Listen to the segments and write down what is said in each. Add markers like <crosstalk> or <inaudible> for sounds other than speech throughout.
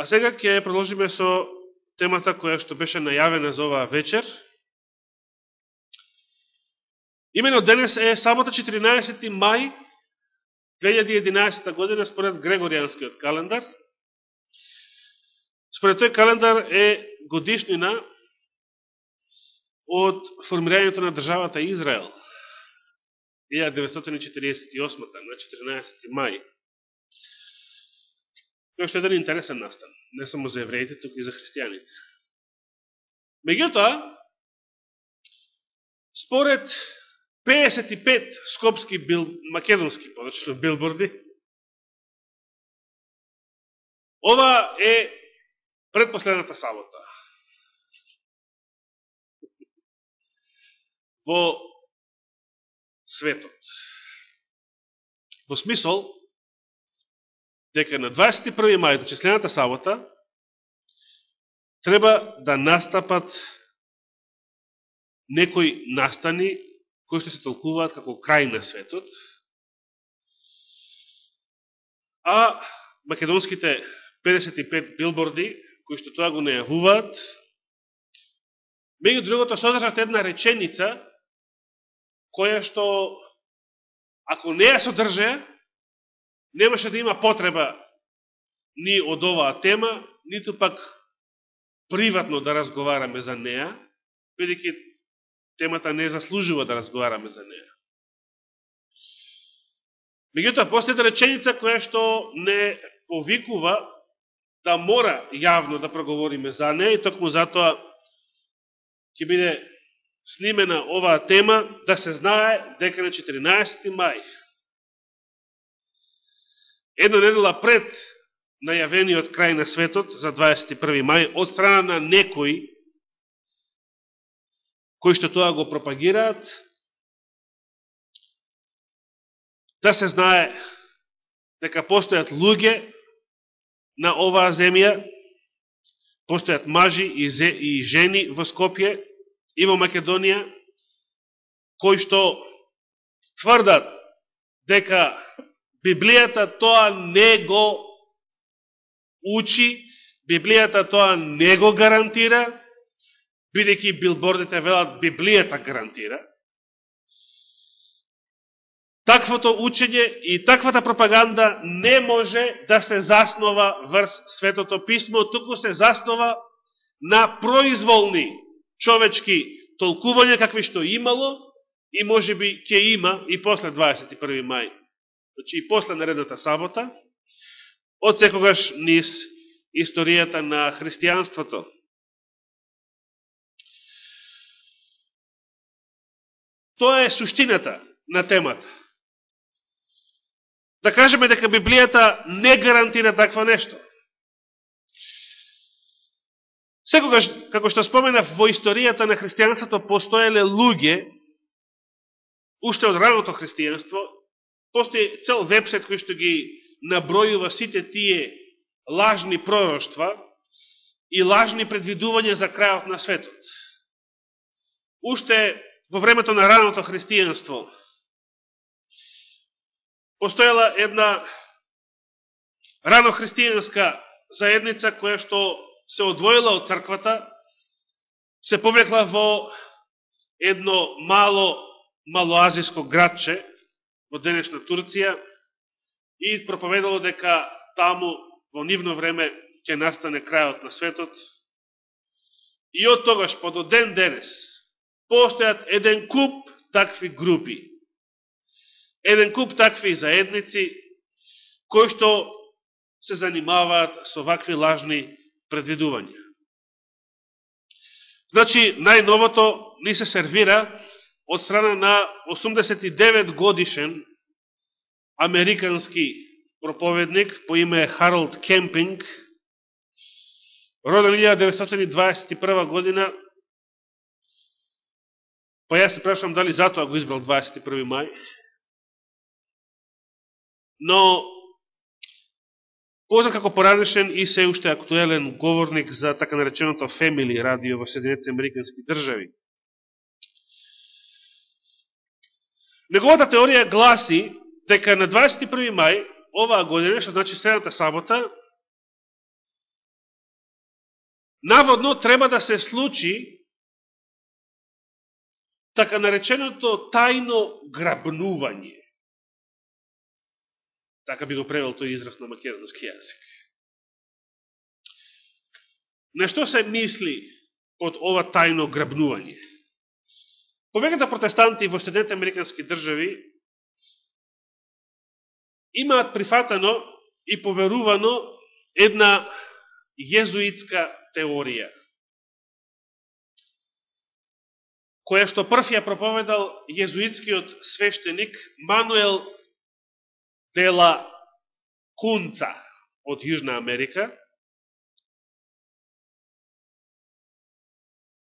А сега ќе продолжиме со темата која што беше најавена за оваа вечер. Имено денес е сабота 14. мај 2011 година според Грегоријанскиот календар. Според тој календар е годишнина од формирањето на државата Израел. 1948 на 14. мај. Тоа што е еден интересен настан, не само за евреите, туку и за христијаните. Меѓутоа, според 55 скопски бил, македонски, подачно билборди, ова е предпоследната сабота. Во светот. Во смисол, дека на 21. мај, значи следната сабота, треба да настапат некои настани кои што се толкуваат како крај на светот, а македонските 55 билборди, кои што тоа го најавуваат, меѓу другото содржат една реченица, која што, ако не ја содрже, немаше да има потреба ни од оваа тема, ниту пак приватно да разговараме за неа, бидеќи темата не заслужува да разговараме за неа. Меѓутоа, последна реченица која што не повикува да мора јавно да проговориме за неа и токму затоа ќе биде снимена оваа тема да се знае дека на 14. мај една недела пред најавениот крај на светот за 21. мај од страна на некои кои што тоа го пропагираат, да се знае дека постојат луѓе на оваа земја, постојат мажи и жени во Скопје и во Македонија, кои што тврдат дека Библијата тоа не го учи, Библијата тоа не го гарантира, бидејќи билбордите велат Библијата гарантира. Таквото учење и таквата пропаганда не може да се заснова врз Светото Писмо, туку се заснова на произволни човечки толкувања какви што имало и може би ќе има и после 21. мај значи и после наредната сабота, од секогаш низ историјата на христијанството. Тоа е суштината на темата. Да кажеме дека Библијата не гарантира таква нешто. Секогаш, како што споменав, во историјата на христијанството постоеле луѓе, уште од раното христијанство, Постои цел вебсайт кој што ги набројува сите тие лажни пророќства и лажни предвидувања за крајот на светот. Уште во времето на раното христијанство постоела една рано христијанска заедница која што се одвоила од црквата, се повлекла во едно мало малоазиско градче, во денешна Турција и проповедало дека таму во нивно време ќе настане крајот на светот. И од тогаш по до ден денес постојат еден куп такви групи, еден куп такви заедници кои што се занимаваат со вакви лажни предвидувања. Значи, најновото ни се сервира од страна на 89 годишен американски проповедник по име Харолд Кемпинг, роден 1921 година, па јас се прашам дали затоа го избрал 21 мај, но познат како поранешен и се уште актуелен говорник за така нареченото Family радио во Соединетите Американски држави. Неговата теорија гласи дека на 21. мај оваа година, што значи следната сабота, наводно треба да се случи така нареченото тајно грабнување. Така би го превел тој израз на македонски јазик. Нешто се мисли под ова тајно грабнување? Повеќето протестанти во Средните Американски држави имаат прифатено и поверувано една језуитска теорија, која што прв ја проповедал језуитскиот свештеник Мануел Дела Кунца од Јужна Америка.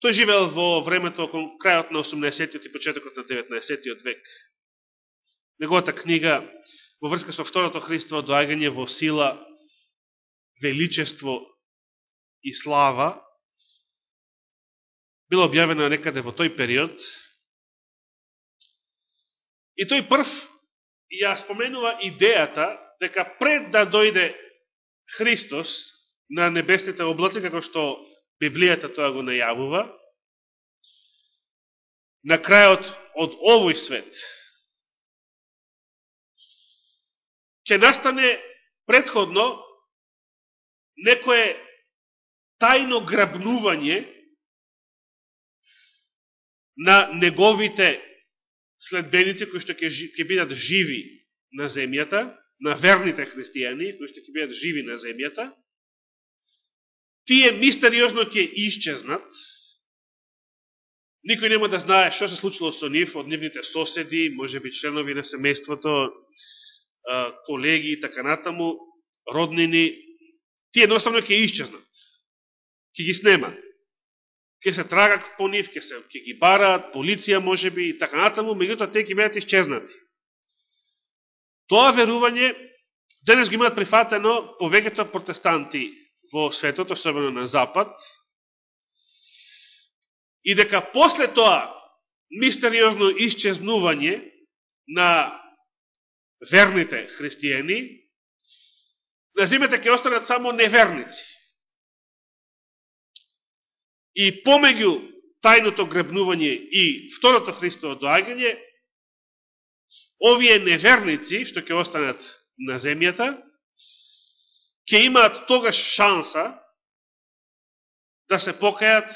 Тој живеел во времето околу крајот на 18 и почетокот на 19-тиот век. Неговата книга во врска со второто Христово доагање во сила, величество и слава, била објавена некаде во тој период. И тој прв ја споменува идејата дека пред да дојде Христос на небесните облаци, како што Библијата тоа го најавува, на крајот од овој свет, ќе настане предходно некое тајно грабнување на неговите следбеници кои што ќе, ќе бидат живи на земјата, на верните христијани кои што ќе бидат живи на земјата, тие мистериозно ќе исчезнат, никој нема да знае што се случило со нив, од нивните соседи, може би членови на семејството, колеги и така натаму, роднини, тие едноставно ќе исчезнат ќе ги снема. Ке се трагат по нив, ке, се, ке ги бараат, полиција може би и така натаму, меѓутоа те ќе бидат исчезнати. Тоа верување денес ги имаат прифатено повеќето протестанти во светот, особено на Запад, и дека после тоа мистериозно исчезнување на верните христијани, на земјата ќе останат само неверници. И помеѓу тајното гребнување и второто Христово доагање, овие неверници, што ќе останат на земјата, ќе имаат тогаш шанса да се покајат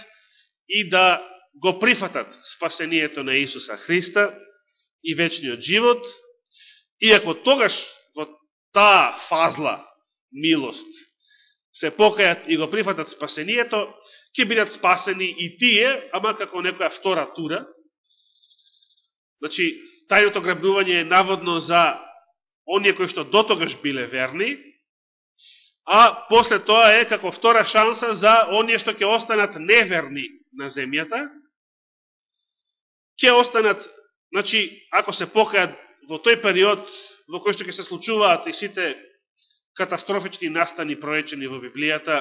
и да го прифатат спасението на Исуса Христа и вечниот живот, и ако тогаш во таа фазла милост се покајат и го прифатат спасението, ќе бидат спасени и тие, ама како некоја втора тура. Значи, тајното грабнување е наводно за оние кои што дотогаш биле верни, а после тоа е како втора шанса за оние што ќе останат неверни на земјата, ќе останат, значи, ако се покајат во тој период во кој што ќе се случуваат и сите катастрофични настани проречени во Библијата,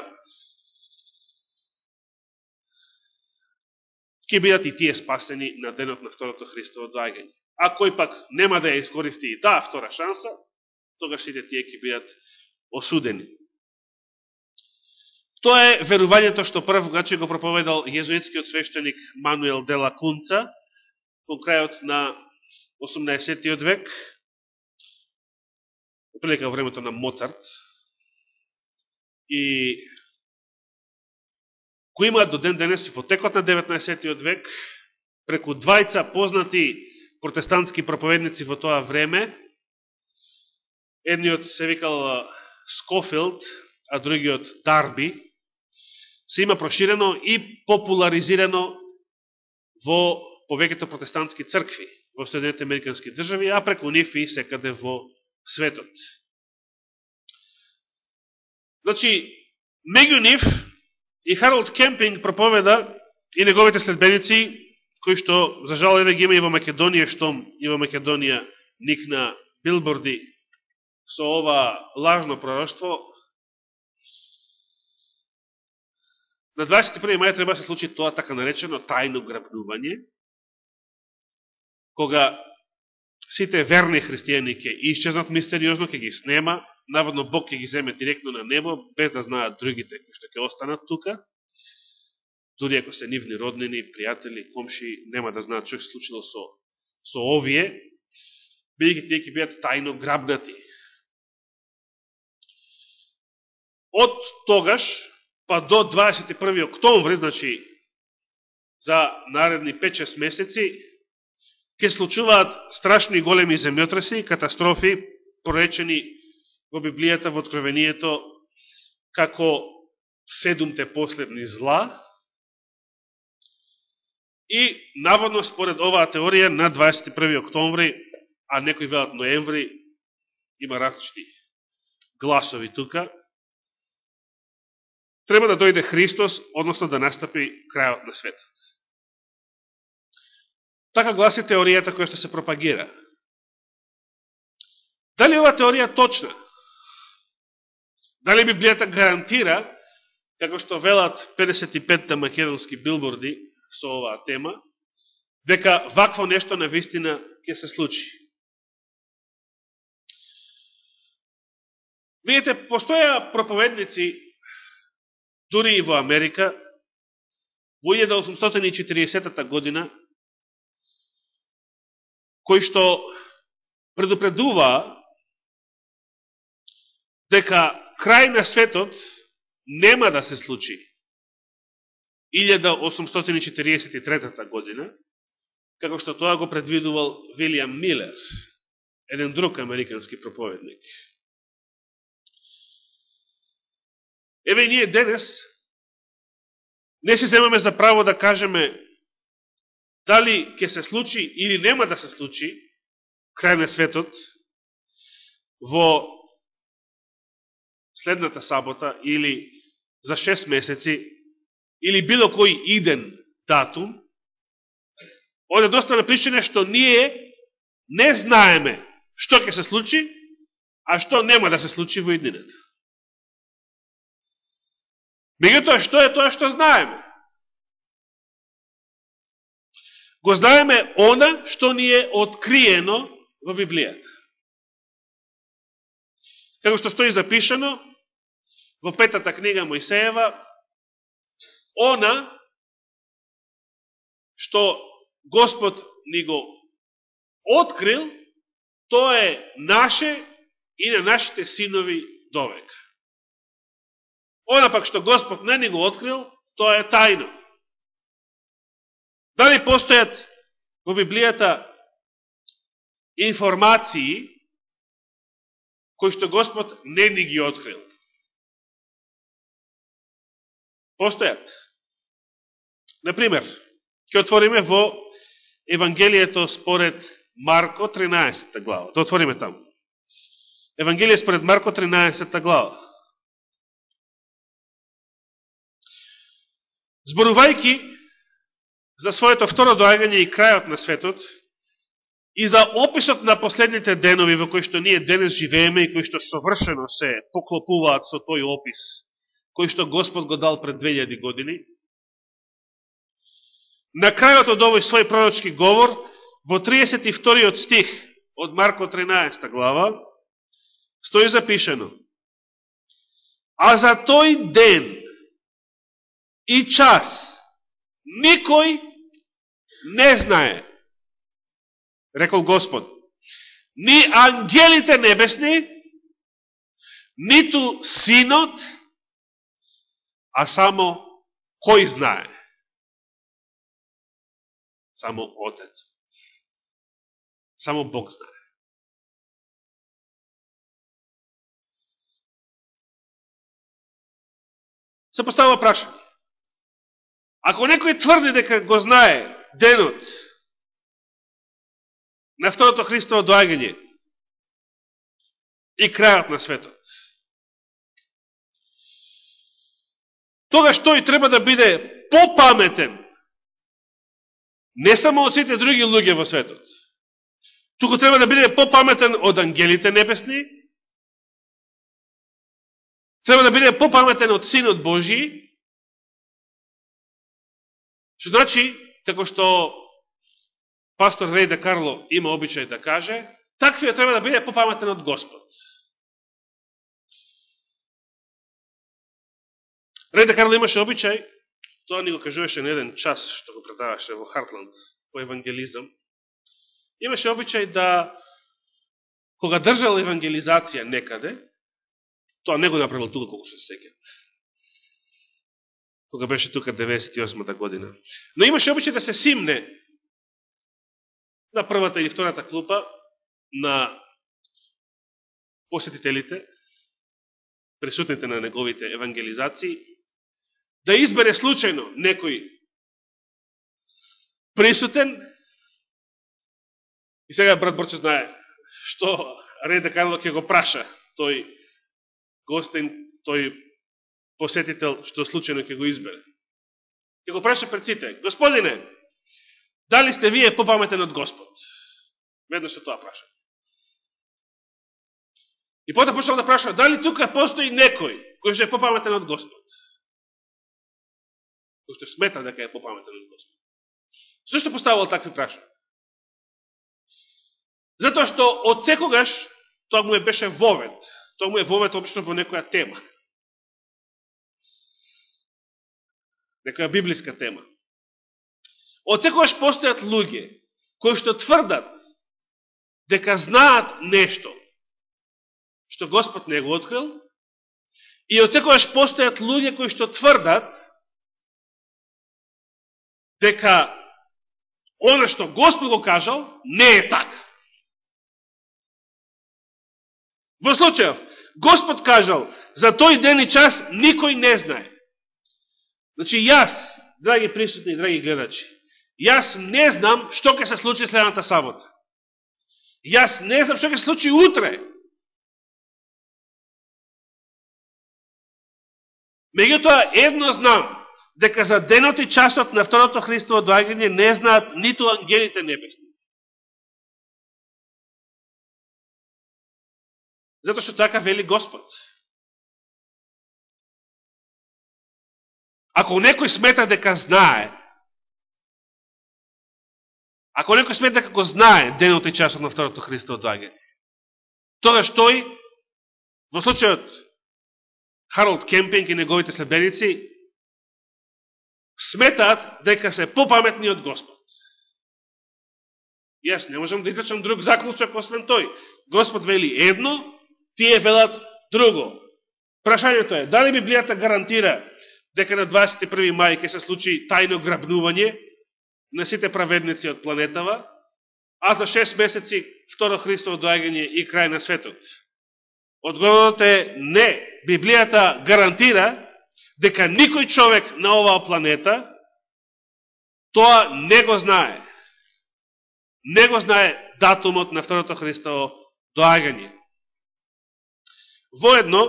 ќе бидат и тие спасени на денот на второто Христово доагање. А кој пак нема да ја искористи и таа втора шанса, тогаш сите тие ќе бидат осудени. Тоа е верувањето што прв гаче го проповедал језуитскиот свештеник Мануел Дела Кунца по крајот на 18. век, прилика времето на Моцарт, и кои имаат до ден денес и во текот на 19. век, преку двајца познати протестантски проповедници во тоа време, едниот се викал Скофилд, а другиот Дарби, се има проширено и популаризирано во повеќето протестантски цркви во Соединените Американски држави, а преку нив и секаде во светот. Значи, меѓу нив И Харалд Кемпинг проповеда и неговите следбеници, кои што, за жал, еве ги има и во Македонија, штом и во Македонија никна билборди со ова лажно пророќство, на 21. мај треба да се случи тоа така наречено тајно грабнување, кога сите верни христијани ќе исчезнат мистериозно, ќе ги снема, наводно Бог ќе ги земе директно на небо, без да знаат другите кои што ќе останат тука. дури ако се нивни роднини, пријатели, комши, нема да знаат што се случило со, со овие, бидеќи тие ќе бидат тајно грабнати. Од тогаш, па до 21. октомври, значи за наредни 5-6 месеци, ќе случуваат страшни големи земјотреси, катастрофи, поречени во Библијата, во Откровението, како седумте последни зла. И, наводно, според оваа теорија, на 21. октомври, а некои велат ноември, има различни гласови тука, треба да дојде Христос, односно да настапи крајот на светот. Така гласи теоријата која што се пропагира. Дали ова теорија точна? Дали Библијата гарантира, како што велат 55-та македонски билборди со оваа тема, дека вакво нешто на вистина ќе се случи? Видите, постоја проповедници дури и во Америка, во 1840 година, кои што предупредува дека крај на светот нема да се случи 1843 година, како што тоа го предвидувал Вилијам Милер, еден друг американски проповедник. Еве ние денес не се земаме за право да кажеме дали ќе се случи или нема да се случи крај на светот во следната сабота или за 6 месеци или било кој иден датум, оде доста на причина што ние не знаеме што ќе се случи, а што нема да се случи во иднината. Мегутоа, што е тоа што знаеме? Го знаеме она што ни е откриено во Библијата. Како што стои запишано во петата книга Мојсеева, она што Господ ни го открил, тоа е наше и на нашите синови довека. Она пак што Господ не ни го открил, тоа е тајно. Дали постојат во Библијата информации кои што Господ не ни ги открил? Постојат. Например, ќе отвориме во Евангелието според Марко 13 глава. Да отвориме таму. Евангелие според Марко 13 глава. Зборувајки за своето второ доаѓање и крајот на светот, и за описот на последните денови во кои што ние денес живееме и кои што совршено се поклопуваат со тој опис, кој што Господ го дал пред 2000 години, на крајот од овој свој пророчки говор, во 32 стих од Марко 13 глава, стои запишено, А за тој ден и час никој не знае, рекол Господ, ни ангелите небесни, ниту синот, а само кој знае? Само Отец. Само Бог знае. Се поставува прашање. Ако некој тврди дека го знае денот на второто Христово доаѓање и крајот на светот, тогаш тој треба да биде попаметен не само од сите други луѓе во светот, туку треба да биде попаметен од ангелите небесни, треба да биде попаметен од Синот Божи, Што значи, како што пастор Рейда Карло има обичај да каже, таквиот треба да биде попаметен од Господ. Рейда Карло имаше обичај тоа ни го кажуваше на еден час, што го предаваше во Хартланд, по евангелизам. Имаше обичај да, кога држал евангелизација некаде, тоа не го направил тука, колко се секе, кога беше тука 98-та година. Но имаше обичај да се симне на првата или втората клупа на посетителите, присутните на неговите евангелизации, да избере случајно некој присутен, и сега брат Борче знае што Реде Карло ќе го праша тој гостен, тој посетител што случајно ќе го избере. Ќе го праша пред сите. Господине, дали сте вие попаметен од Господ? Веднаш што тоа праша. И потоа почнал да праша, дали тука постои некој кој што е попаметен од Господ? Кој што смета дека е попаметен од Господ. Зошто поставувал такви праша? Затоа што од секогаш тоа му е беше вовет. Тоа му е вовет обично во некоја тема. Некоја библиска тема. Од секогаш постојат луѓе кои што тврдат дека знаат нешто што Господ не го открил, и од секојаш постојат луѓе кои што тврдат дека оно што Господ го кажал не е така. Во случајов, Господ кажал, за тој ден и час никој не знае. Значи, јас, драги присутни и драги гледачи, јас не знам што ќе се случи следната сабота. Јас не знам што ќе се случи утре. Меѓутоа, едно знам, дека за денот и часот на второто Христово доаѓање не знаат ниту ангелите небесни. Зато што така вели Господ. Ако некој смета дека знае, ако некој смета дека го знае денот и часот на второто Христово доаѓање, тогаш тој, во случајот Харолд Кемпинг и неговите следбеници сметаат дека се попаметни од Господ. Јас не можам да изречам друг заклучок освен тој. Господ вели едно, тие велат друго. Прашањето е, дали Библијата гарантира дека на 21. мај ќе се случи тајно грабнување на сите праведници од планетава, а за 6 месеци второ Христово доаѓање и крај на светот? Одговорот е не. Библијата гарантира дека никој човек на оваа планета тоа не го знае. Не го знае датумот на второто Христово доаѓање. Воедно,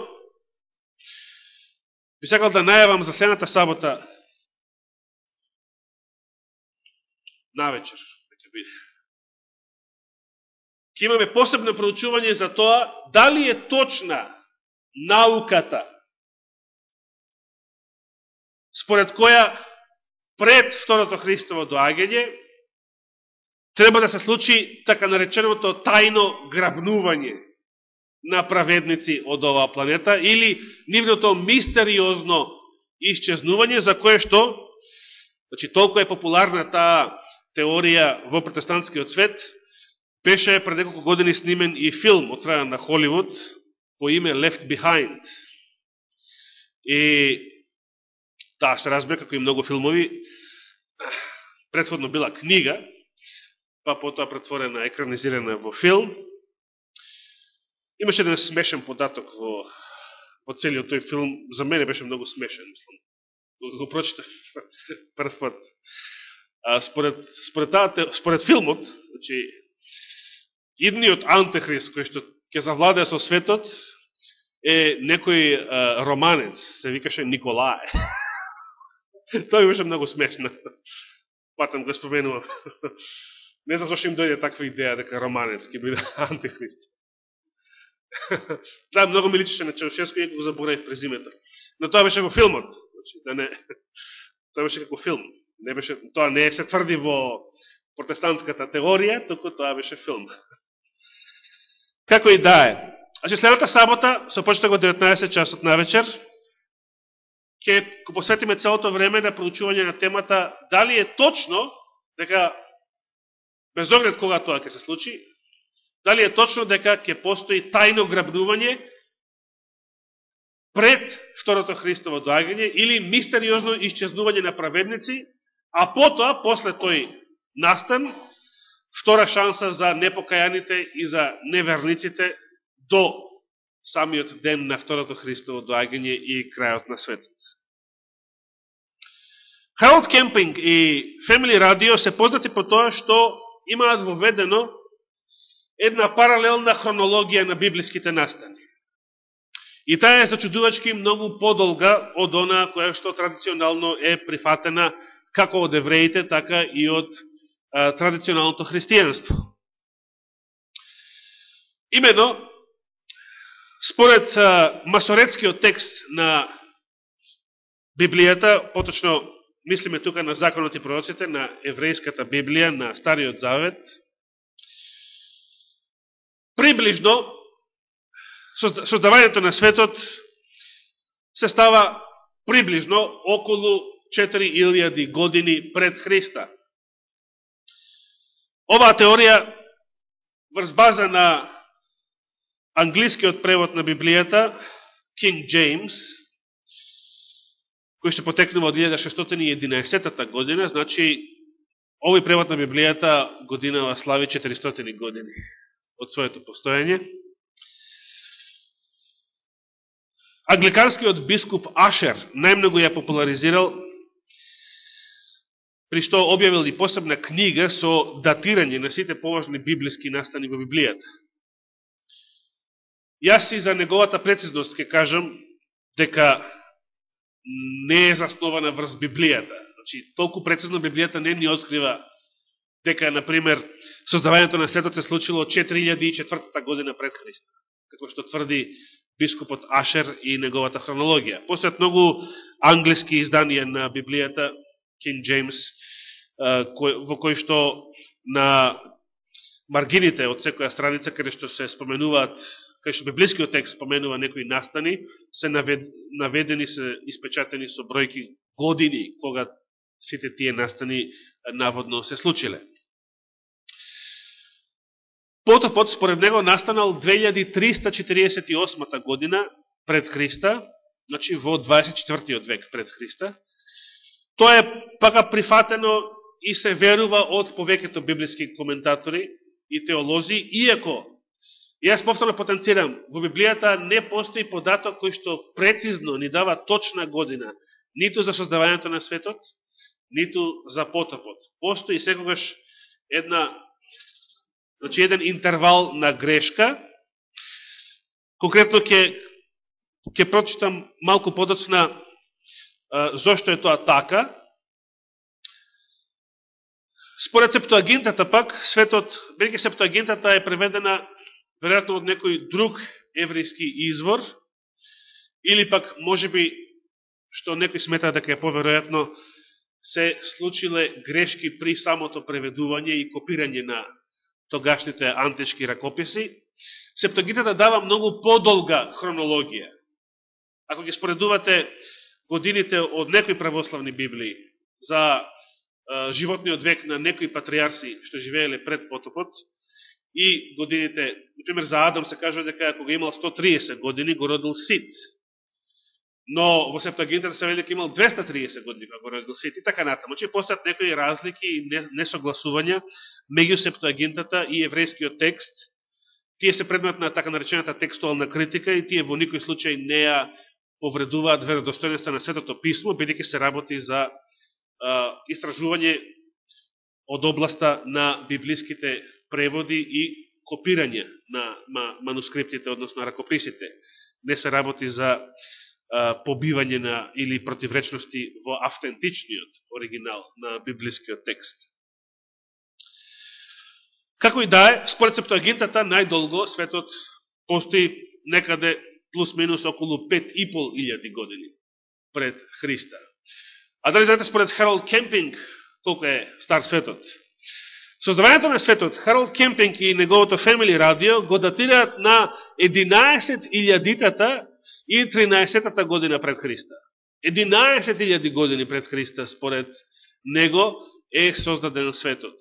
би сакал да најавам за следната сабота на вечер, нека биде. Ке имаме посебно проучување за тоа дали е точна науката според која пред Второто Христово доаѓање треба да се случи така нареченото тајно грабнување на праведници од оваа планета или нивното мистериозно исчезнување за кое што значи толку е популарна таа теорија во протестантскиот свет Беше пред неколку години снимен и филм од страна на Холивуд по име Left Behind. И таа се разбира како и многу филмови, предходно била книга, па потоа претворена, екранизирана во филм. Имаше еден смешен податок во, во целиот тој филм, за мене беше многу смешен, мислам. Го прочитав <laughs> прв пат. А, според, според, таа, според филмот, значи, идниот антихрист кој што ќе завладе со светот е некој а, романец, се викаше Николае. <laughs> Тоа беше многу смешно. Патам го споменувам. <laughs> Не знам зашто им дојде таква идеја дека романец ќе биде антихрист. <laughs> да, многу ми личеше на Чаушеско и го заборавив презимето. Но тоа беше во филмот. Значи, да не... <laughs> Тоа беше како филм. Не беше, тоа не се тврди во протестантската теорија, току тоа беше филм. <laughs> Како и да е. Значи, следната сабота, со почеток од 19 часот на вечер, ќе посветиме целото време на проучување на темата дали е точно дека без оглед кога тоа ќе се случи, дали е точно дека ќе постои тајно грабнување пред второто Христово доагање или мистериозно исчезнување на праведници, а потоа, после тој настан, втора шанса за непокаяните и за неверниците до самиот ден на второто Христово доагање и крајот на светот. Harold Кемпинг и Family Radio се познати по тоа што имаат воведено една паралелна хронологија на библиските настани. И таа е зачудувачки многу подолга од она која што традиционално е прифатена како од евреите, така и од а, традиционалното христијанство. Имено, според а, масоретскиот текст на Библијата, поточно мислиме тука на законот и пророците, на еврејската Библија, на Стариот Завет, приближно создавањето на светот се става приближно околу 4000 години пред Христа. Оваа теорија врз база на англискиот превод на Библијата, King James, кој што потекнува од 1611 година, значи овој превод на Библијата годинава слави 400 години од своето постојање. Англиканскиот бискуп Ашер најмногу ја популаризирал при што објавил и посебна книга со датирање на сите поважни библиски настани во Библијата. Јас и за неговата прецизност ќе кажам дека не е заснована врз Библијата. Значи, толку прецизно Библијата не ни открива дека, например, создавањето на светот се случило 4004 година пред Христа, како што тврди бискупот Ашер и неговата хронологија. Постојат многу англиски изданија на Библијата, King James, во кој што на маргините од секоја страница, каде што се споменуваат, каде што библискиот текст споменува некои настани, се наведени, се испечатени со бројки години, кога сите тие настани наводно се случиле. Потопот, според него, настанал 2348 година пред Христа, значи во 24 век пред Христа. Тоа е пака прифатено и се верува од повеќето библиски коментатори и теолози, иако, јас повторно потенцирам, во Библијата не постои податок кој што прецизно ни дава точна година, ниту за создавањето на светот, ниту за потопот. Постои секогаш една значи еден интервал на грешка. Конкретно ќе ќе прочитам малку подоцна зошто е тоа така. Според септоагентата пак, светот, бидејќи септоагентата е преведена веројатно од некој друг еврејски извор, или пак можеби што некој смета дека е поверојатно се случиле грешки при самото преведување и копирање на тогашните антички ракописи, септогитата дава многу подолга хронологија. Ако ги споредувате годините од некои православни Библии за е, животниот век на некои патриарси што живееле пред потопот и годините, например за Адам се кажува дека кога имал 130 години го родил Сит, но во Септагинтата се вели дека имал 230 години кога го родил и така натаму. Че постојат некои разлики и несогласувања меѓу Септагинтата и еврејскиот текст. Тие се предмет на така наречената текстуална критика и тие во никој случај не ја повредуваат веродостојността на Светото писмо, бидејќи се работи за а, истражување од областа на библиските преводи и копирање на манускриптите, односно ракописите. Не се работи за побивање на или противречности во автентичниот оригинал на библискиот текст. Како и да е, според Септуагинтата, најдолго светот постои некаде плюс-минус околу 5,5 години пред Христа. А дали знаете според Харолд Кемпинг колко е стар светот? Создавањето на светот, Харолд Кемпинг и неговото Family Radio го датираат на 11.000-тата и 13-та година пред Христа. 11.000 години пред Христа, според него, е создаден светот.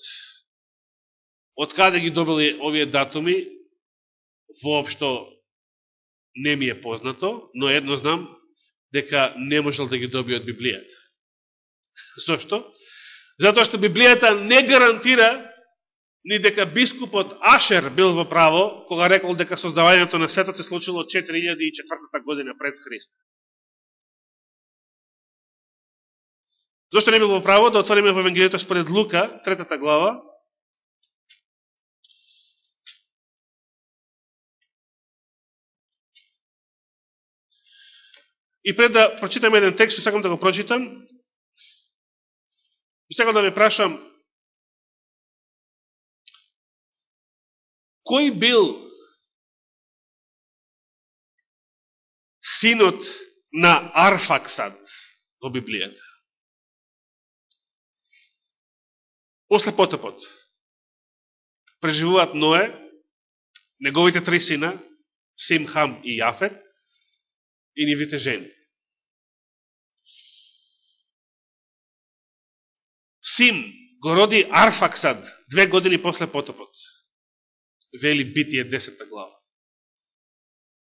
Од каде ги добили овие датуми, воопшто не ми е познато, но едно знам, дека не можел да ги доби од Библијата. <laughs> Зошто? Затоа што Библијата не гарантира ни дека бискупот Ашер бил во право, кога рекол дека создавањето на светот се случило 4004 година пред Христ. Зошто не бил во право? Да отвориме во Евангелието според Лука, третата глава. И пред да прочитаме еден текст, сакам да го прочитам, би да ве прашам, кој бил синот на Арфаксад во Библијата? После потопот преживуваат Ное, неговите три сина, Сим, Хам и Јафет, и нивите жени. Сим го роди Арфаксад две години после потопот. Вели Битие 10 глава.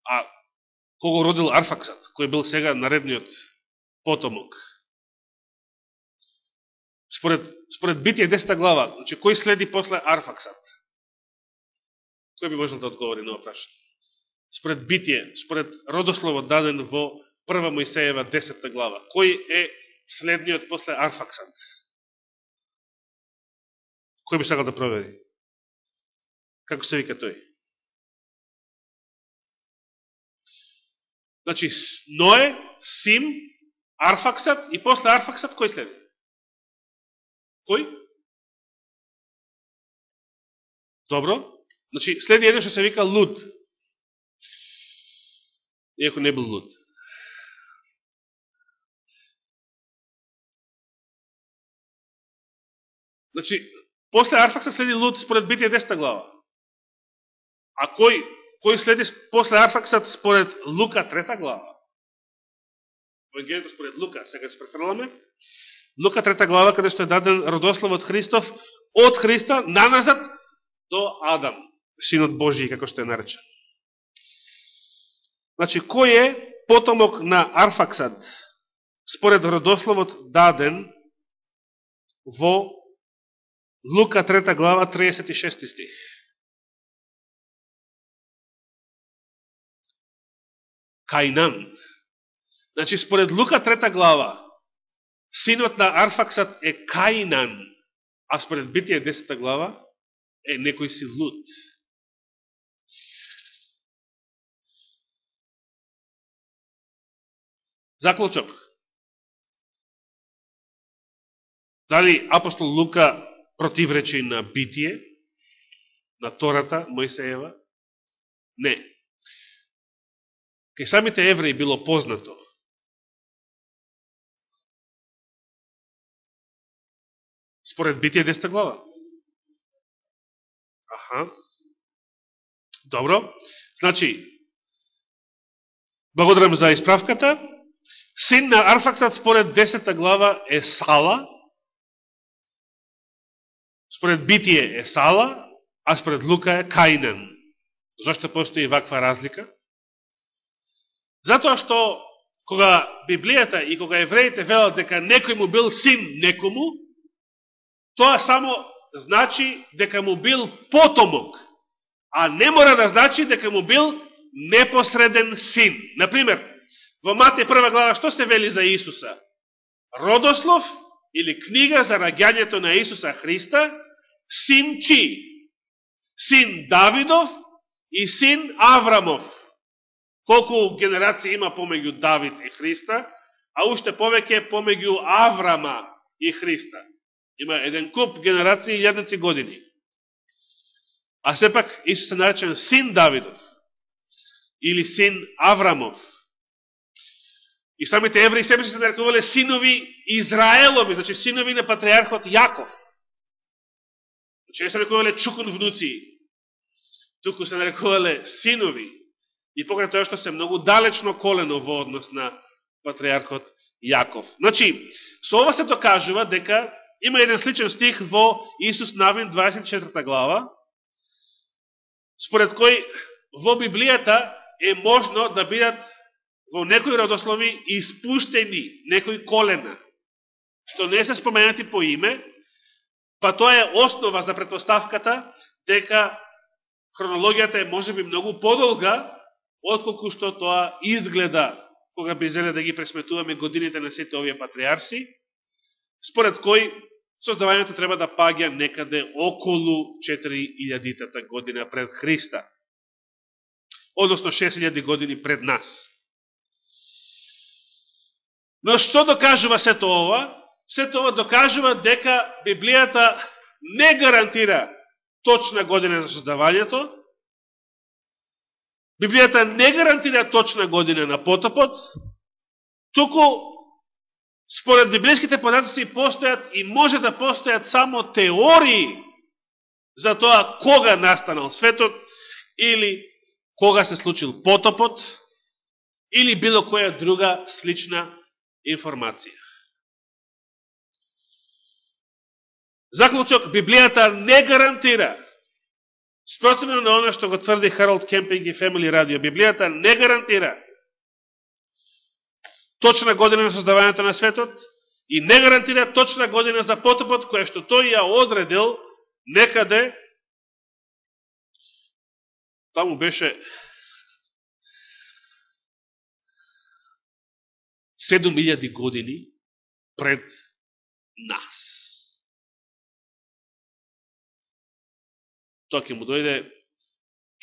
А кого родил Арфаксат, кој бил сега наредниот потомок? Според, според Битие 10 глава, значи кој следи после Арфаксат? Кој би можел да одговори на опрашање? Според Битие, според родословот даден во Прва Моисеева 10 глава, кој е следниот после Арфаксат? Кој би сакал да провери? Како се вика тој? Значи, Ное, Сим, Арфаксат и после Арфаксат. кој следи? Кој? Добро. Значи, следи еден што се вика Луд. Иако не бил Луд. Значи, после Арфаксат, следи Луд според Битие 10 глава. А кој, кој следи после Арфаксат според Лука трета глава? Евангелието според Лука, сега се префрламе. Лука трета глава, каде што е даден родослов од Христов, од Христа, наназад до Адам, синот Божи, како што е наречен. Значи, кој е потомок на Арфаксад, според родословот даден во Лука 3 глава, 36 стих. Кајнан. Значи, според Лука трета глава, Синот на Арфаксат е Каинан, а според Битие 10 глава е некој си луд. Заклучок. Дали апостол Лука противречи на Битие, на Тората Мојсеева? Не. Кај самите евреи било познато Според Битие 10 глава. Аха. Добро. Значи, благодарам за исправката. Син на Арфаксат според 10 глава е Сала. Според Битие е Сала, а според Лука е Каинен. Зошто постои ваква разлика? Затоа што кога Библијата и кога евреите велат дека некој му бил син некому, тоа само значи дека му бил потомок, а не мора да значи дека му бил непосреден син. Например, во Мате прва глава што се вели за Исуса? Родослов или книга за раѓањето на Исуса Христа, син чи? Син Давидов и син Аврамов. Колку генерации има помеѓу Давид и Христа, а уште повеќе помеѓу Аврама и Христа. Има еден куп генерации и јадници години. А сепак Исус се наречен син Давидов или син Аврамов. И самите евреи себе се нарекувале синови Израелови, значи синови на патриархот Јаков. Значи не се нарекувале чукун внуци, туку се нарекувале синови. И покрај тоа што се многу далечно колено во однос на патриархот Јаков. Значи, со ова се докажува дека има еден сличен стих во Исус Навин 24 глава, според кој во Библијата е можно да бидат во некои родослови испуштени некои колена, што не се споменати по име, па тоа е основа за предпоставката дека хронологијата е можеби многу подолга, отколку што тоа изгледа кога би зеле да ги пресметуваме годините на сите овие патриарси, според кој создавањето треба да паѓа некаде околу 4000-та година пред Христа. Односно 6000 години пред нас. Но што докажува сето ова? Сето ова докажува дека Библијата не гарантира точна година за создавањето, Библијата не гарантира точна година на потопот, туку според библиските податоци постојат и може да постојат само теории за тоа кога настанал светот или кога се случил потопот или било која друга слична информација. Заклучок, Библијата не гарантира Спротивно на оно што го тврди Харалд Кемпинг и Family Radio, Библијата не гарантира точна година на создавањето на светот и не гарантира точна година за потопот, која што тој ја одредил некаде, таму беше 7000 години пред нас. Тоа ќе му дојде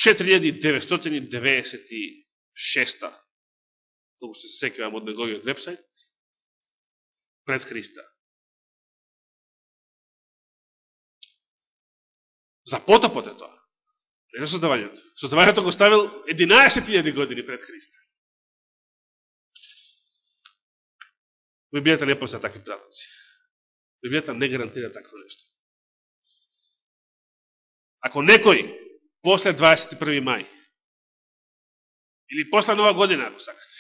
4996 колку се секавам од неговиот вебсайт, пред Христа. За потопот е тоа. Не за создавањето. Создавањето го ставил 11.000 години пред Христа. Библијата не постоја такви пратоци. Библијата не гарантира такво нешто. Ако некој после 21. мај или после нова година, ако сакате,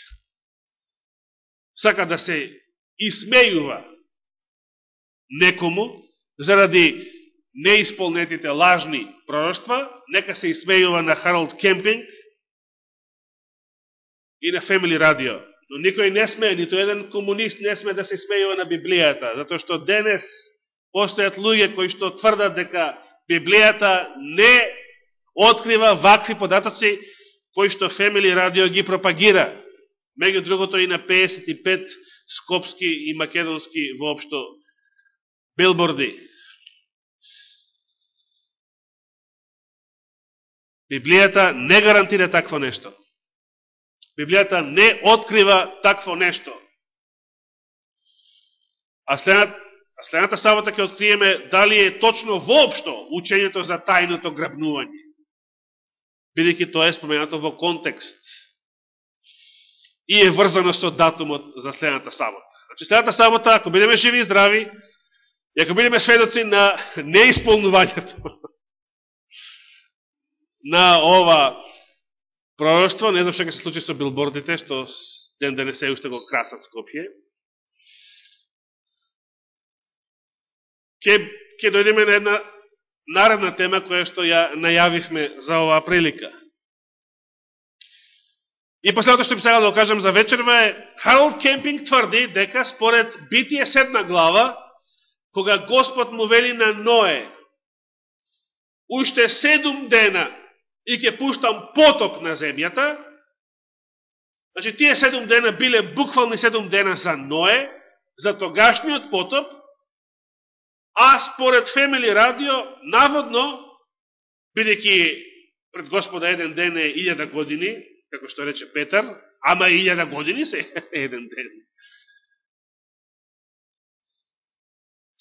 сака да се исмејува некому заради неисполнетите лажни пророќства, нека се исмејува на Харалд Кемпинг и на Family Radio. Но никој не смее, нито еден комунист не смее да се смејува на Библијата, затоа што денес постојат луѓе кои што тврдат дека Библијата не открива вакви податоци кои што Family Radio ги пропагира. Меѓу другото и на 55 скопски и македонски воопшто билборди. Библијата не гарантира такво нешто. Библијата не открива такво нешто. А следната следната сабота ќе откриеме дали е точно воопшто учењето за тајното грабнување. Бидеќи тоа е споменато во контекст и е врзано со датумот за следната сабота. Значи, следната сабота, ако бидеме живи и здрави, и ако бидеме сведоци на неисполнувањето <laughs> на ова пророќство, не знам што ќе се случи со билбордите, што ден да денес е уште го красат Скопје, ќе, ќе дојдеме на една наредна тема која што ја најавивме за оваа прилика. И последното што би сега да кажам за вечерва е Харолд Кемпинг тврди дека според Битие седна глава, кога Господ му вели на Ное, уште седум дена и ќе пуштам потоп на земјата, значи тие седум дена биле буквални седум дена за Ное, за тогашниот потоп, А според Фемели радио наводно, бидеќи пред Господа еден ден е илјада години, како што рече Петар, ама илјада години се <laughs> еден ден.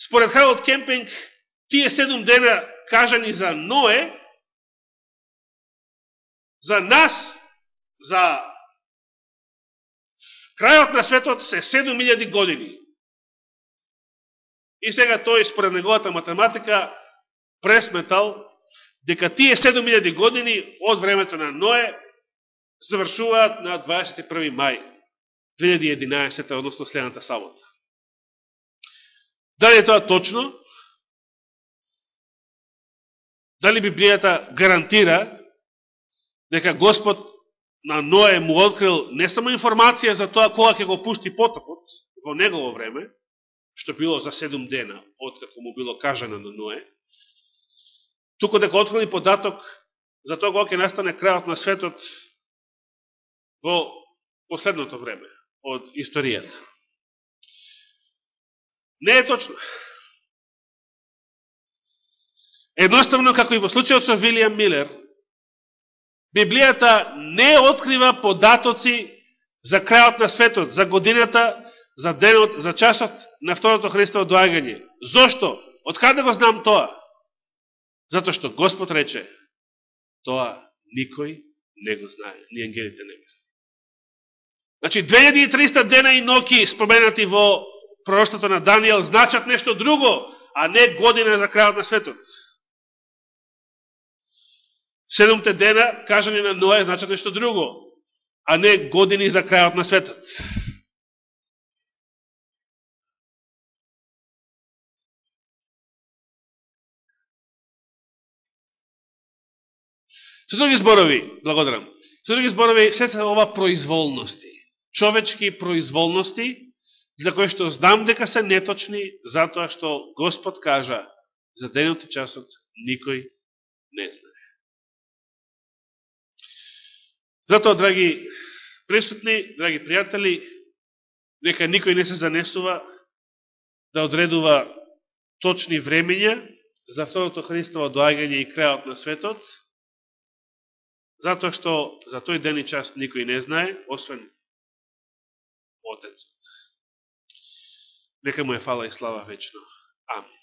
Според Харолд Кемпинг, тие седум дена кажани за Ное, за нас, за крајот на светот се 7000 години. И сега тој, според неговата математика, пресметал дека тие 7000 години од времето на Ное завршуваат на 21. мај. 2011, односно следната сабота. Дали е тоа точно? Дали Библијата гарантира дека Господ на Ное му открил не само информација за тоа кога ќе го пусти потопот во негово време, што било за 7 дена, откако му било кажано на Ное, туку дека открили податок за тоа кога ќе настане крајот на светот во последното време од историјата. Не е точно. Едноставно, како и во случајот со Вилијам Милер, Библијата не открива податоци за крајот на светот, за годината, за денот, за часот на второто Христово доагање. Зошто? Од каде го знам тоа? Зато што Господ рече, тоа никој не го знае, ни ангелите не го знае. Значи, 2300 дена и ноки споменати во пророштото на Данијел значат нешто друго, а не година за крајот на светот. Седомте дена, кажани на Ноја, значат нешто друго, а не години за крајот на светот. Со други зборови, благодарам, со други зборови, се се ова произволности, човечки произволности, за кои што знам дека се неточни, затоа што Господ кажа, за денот и часот никој не знае. Затоа, драги присутни, драги пријатели, нека никој не се занесува да одредува точни времења за второто Христово доаѓање и крајот на светот, затоа што за тој ден и час никој не знае, освен Отецот. Нека му е фала и слава вечно. Амин.